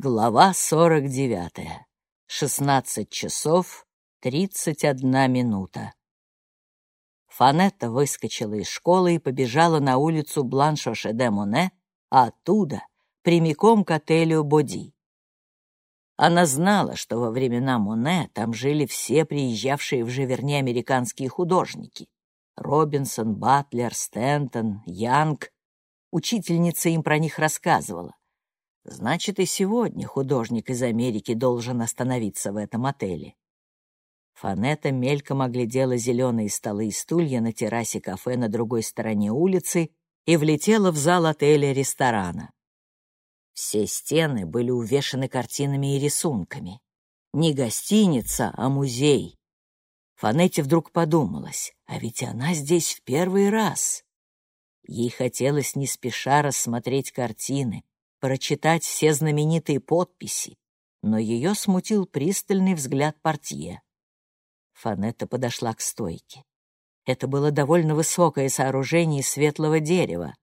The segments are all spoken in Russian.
Глава 49. 16 часов 31 минута. Фанетта выскочила из школы и побежала на улицу Бланшоше-де-Моне, а оттуда прямиком к отелю Боди. Она знала, что во времена Моне там жили все приезжавшие в Живерни американские художники. Робинсон, Батлер, Стентон, Янг. Учительница им про них рассказывала. Значит, и сегодня художник из Америки должен остановиться в этом отеле. Фанета мельком оглядела зеленые столы и стулья на террасе кафе на другой стороне улицы и влетела в зал отеля-ресторана. Все стены были увешаны картинами и рисунками. Не гостиница, а музей. Фанете вдруг подумалось, а ведь она здесь в первый раз. Ей хотелось не спеша рассмотреть картины, прочитать все знаменитые подписи, но ее смутил пристальный взгляд портье. Фанетта подошла к стойке. Это было довольно высокое сооружение из светлого дерева.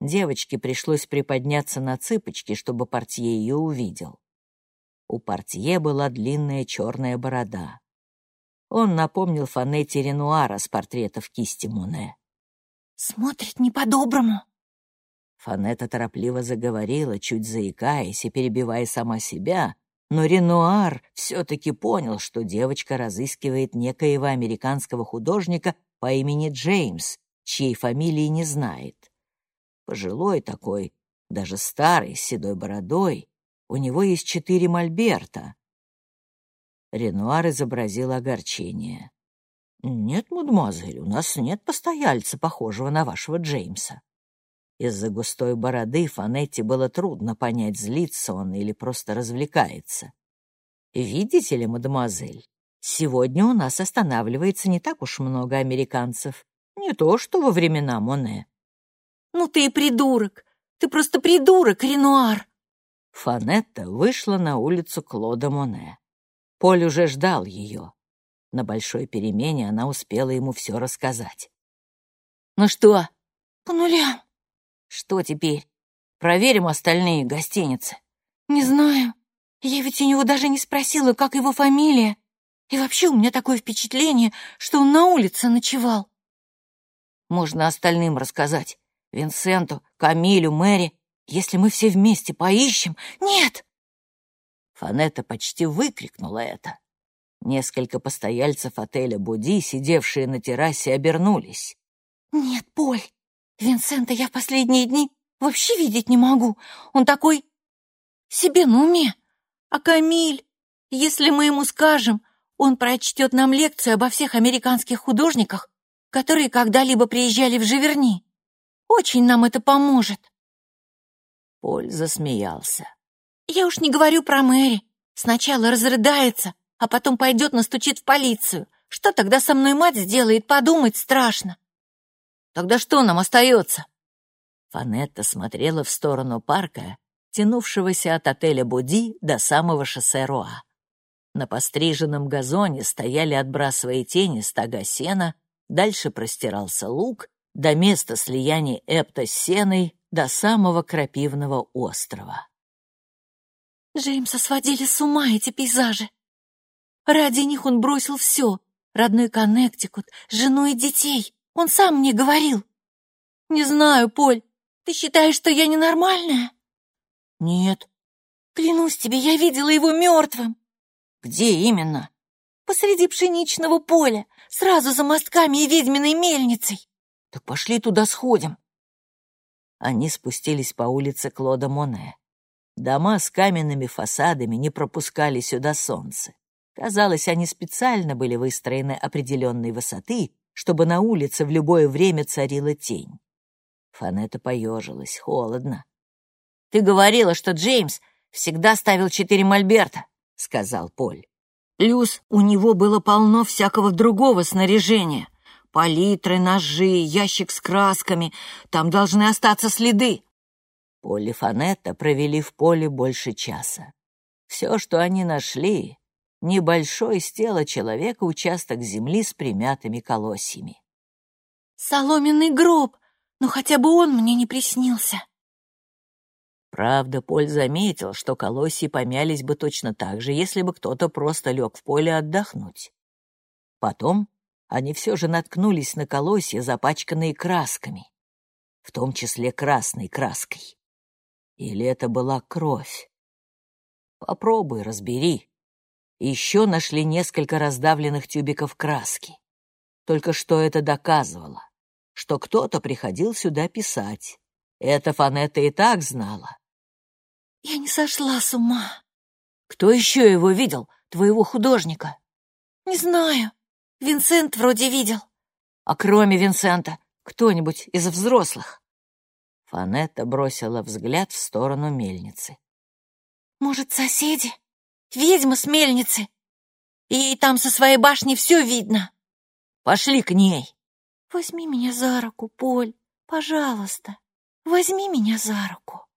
Девочке пришлось приподняться на цыпочки, чтобы портье ее увидел. У портье была длинная черная борода. Он напомнил Фанетте Ренуара с портретов кисти Моне. «Смотрит не по-доброму», Фанета торопливо заговорила, чуть заикаясь и перебивая сама себя, но Ренуар все-таки понял, что девочка разыскивает некоего американского художника по имени Джеймс, чьей фамилии не знает. Пожилой такой, даже старый, с седой бородой, у него есть четыре мольберта. Ренуар изобразил огорчение. «Нет, мадемуазель, у нас нет постояльца, похожего на вашего Джеймса». Из-за густой бороды Фанетти было трудно понять, злится он или просто развлекается. «Видите ли, мадемуазель, сегодня у нас останавливается не так уж много американцев. Не то, что во времена Моне». «Ну ты и придурок! Ты просто придурок, Ренуар!» Фанетта вышла на улицу Клода Моне. Поль уже ждал ее. На большой перемене она успела ему все рассказать. «Ну что, по нулям?» Что теперь? Проверим остальные гостиницы. Не знаю. Я ведь у него даже не спросила, как его фамилия. И вообще у меня такое впечатление, что он на улице ночевал. Можно остальным рассказать. Винсенту, Камилю, Мэри. Если мы все вместе поищем... Нет! Фанетта почти выкрикнула это. Несколько постояльцев отеля «Буди», сидевшие на террасе, обернулись. «Нет, Поль, Винсента я в последние дни вообще видеть не могу. Он такой себе на уме. А Камиль, если мы ему скажем, он прочтет нам лекцию обо всех американских художниках, которые когда-либо приезжали в Живерни. Очень нам это поможет. Поль засмеялся. Я уж не говорю про Мэри. Сначала разрыдается, а потом пойдет настучит в полицию. Что тогда со мной мать сделает, подумать страшно. Тогда что нам остается?» Фанетта смотрела в сторону парка, тянувшегося от отеля Буди до самого шоссе Руа. На постриженном газоне стояли, отбрасывая тени, стога сена, дальше простирался луг, до места слияния Эпта с Сеной, до самого крапивного острова. Джеймса сводили с ума эти пейзажи. Ради них он бросил все — родной Коннектикут, жену и детей. Он сам мне говорил. Не знаю, Поль, ты считаешь, что я ненормальная? Нет. Клянусь тебе, я видела его мертвым. Где именно? Посреди пшеничного поля, сразу за мостками и ведьминой мельницей. Так пошли туда сходим. Они спустились по улице Клода Моне. Дома с каменными фасадами не пропускали сюда солнце. Казалось, они специально были выстроены определенной высоты, чтобы на улице в любое время царила тень. Фанета поежилась, холодно. «Ты говорила, что Джеймс всегда ставил четыре мольберта», — сказал Поль. «Плюс у него было полно всякого другого снаряжения. Палитры, ножи, ящик с красками. Там должны остаться следы». Поль и Фанетта провели в поле больше часа. Все, что они нашли, небольшой с тела человека участок земли с примятыми колосьями. «Соломенный гроб! Но хотя бы он мне не приснился!» Правда, Поль заметил, что колосья помялись бы точно так же, если бы кто-то просто лег в поле отдохнуть. Потом они все же наткнулись на колосья, запачканные красками, в том числе красной краской. Или это была кровь? Попробуй, разбери. Еще нашли несколько раздавленных тюбиков краски. Только что это доказывало, что кто-то приходил сюда писать. Это Фанетта и так знала. Я не сошла с ума. Кто еще его видел, твоего художника? Не знаю. Винсент вроде видел. А кроме Винсента, кто-нибудь из взрослых? Фанетта бросила взгляд в сторону мельницы. Может, соседи? Ведьма с мельницы. И там со своей башни все видно. Пошли к ней. Возьми меня за руку, Поль, пожалуйста. Возьми меня за руку.